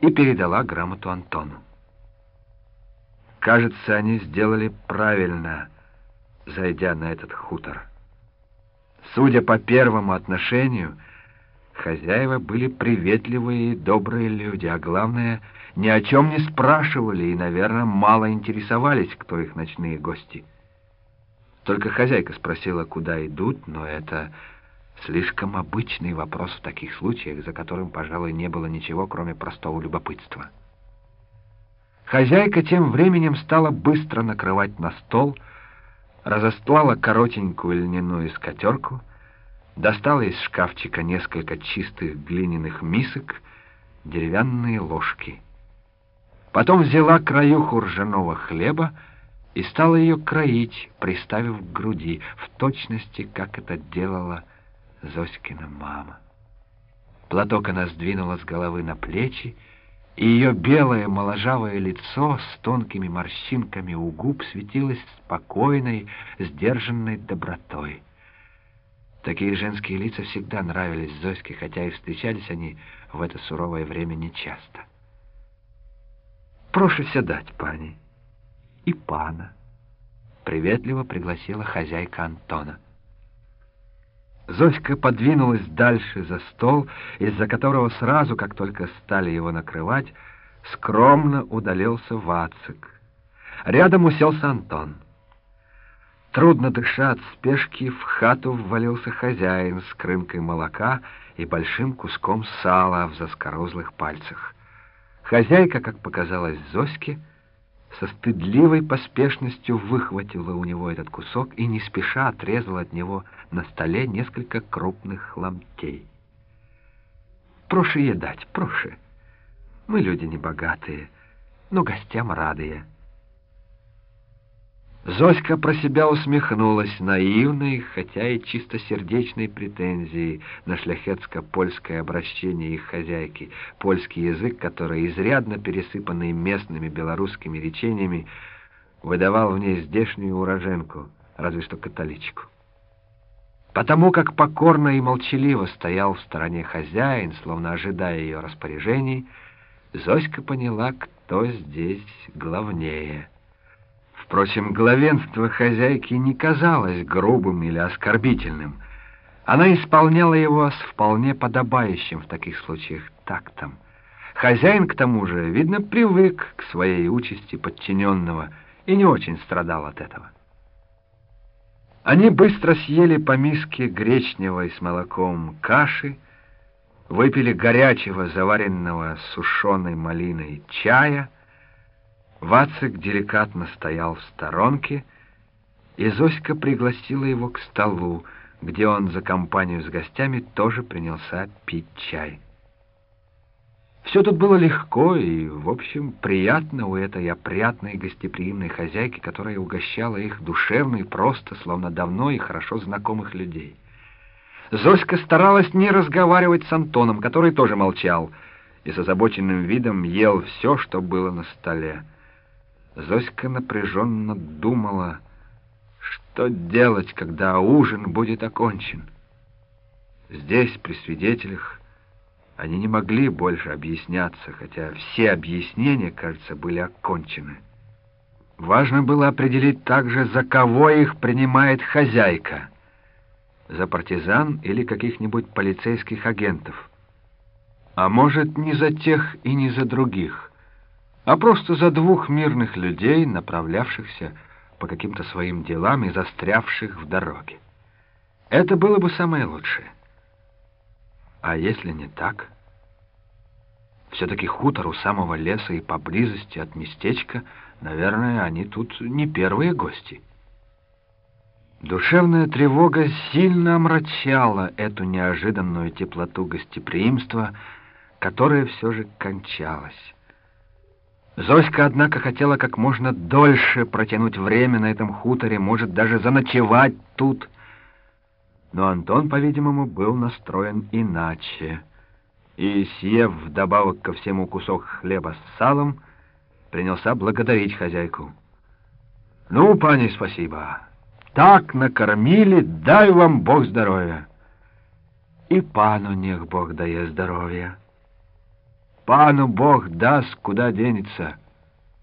и передала грамоту Антону. Кажется, они сделали правильно, зайдя на этот хутор. Судя по первому отношению, хозяева были приветливые и добрые люди, а главное, ни о чем не спрашивали и, наверное, мало интересовались, кто их ночные гости. Только хозяйка спросила, куда идут, но это слишком обычный вопрос в таких случаях, за которым, пожалуй, не было ничего, кроме простого любопытства. Хозяйка тем временем стала быстро накрывать на стол, разостлала коротенькую льняную скатерку, достала из шкафчика несколько чистых глиняных мисок, деревянные ложки. Потом взяла краюху ржаного хлеба и стала ее кроить, приставив к груди, в точности, как это делала Зоськина мама. Платок она сдвинула с головы на плечи, и ее белое моложавое лицо с тонкими морщинками у губ светилось спокойной, сдержанной добротой. Такие женские лица всегда нравились Зоське, хотя и встречались они в это суровое время нечасто. «Прошу сядать, пани, и пана», — приветливо пригласила хозяйка Антона. Зоська подвинулась дальше за стол, из-за которого сразу, как только стали его накрывать, скромно удалился Вацик. Рядом уселся Антон. Трудно дыша от спешки, в хату ввалился хозяин с крынкой молока и большим куском сала в заскорузлых пальцах. Хозяйка, как показалось Зоське, со стыдливой поспешностью выхватила у него этот кусок и не спеша отрезала от него на столе несколько крупных ломтей. «Прошу едать, прошу. Мы люди небогатые, но гостям радые». Зоська про себя усмехнулась наивной, хотя и чистосердечной претензией на шляхетско-польское обращение их хозяйки, польский язык, который, изрядно пересыпанный местными белорусскими речениями, выдавал в ней здешнюю уроженку, разве что католичку. Потому как покорно и молчаливо стоял в стороне хозяин, словно ожидая ее распоряжений, Зоська поняла, кто здесь главнее — Впрочем, главенство хозяйки не казалось грубым или оскорбительным. Она исполняла его с вполне подобающим в таких случаях тактом. Хозяин, к тому же, видно, привык к своей участи подчиненного и не очень страдал от этого. Они быстро съели по миске гречневой с молоком каши, выпили горячего, заваренного сушеной малиной чая — Вацик деликатно стоял в сторонке, и Зоська пригласила его к столу, где он за компанию с гостями тоже принялся пить чай. Все тут было легко и, в общем, приятно у этой опрятной гостеприимной хозяйки, которая угощала их душевно и просто, словно давно и хорошо знакомых людей. Зоська старалась не разговаривать с Антоном, который тоже молчал, и с озабоченным видом ел все, что было на столе. Зоська напряженно думала, что делать, когда ужин будет окончен. Здесь, при свидетелях, они не могли больше объясняться, хотя все объяснения, кажется, были окончены. Важно было определить также, за кого их принимает хозяйка. За партизан или каких-нибудь полицейских агентов. А может, не за тех и не за других а просто за двух мирных людей, направлявшихся по каким-то своим делам и застрявших в дороге. Это было бы самое лучшее. А если не так? Все-таки хутор у самого леса и поблизости от местечка, наверное, они тут не первые гости. Душевная тревога сильно омрачала эту неожиданную теплоту гостеприимства, которая все же кончалась. Зоська, однако, хотела как можно дольше протянуть время на этом хуторе, может, даже заночевать тут. Но Антон, по-видимому, был настроен иначе. И, съев вдобавок ко всему кусок хлеба с салом, принялся благодарить хозяйку. «Ну, пани, спасибо. Так накормили, дай вам Бог здоровья». «И пану нех Бог дає здоровья». Пану Бог даст, куда денется».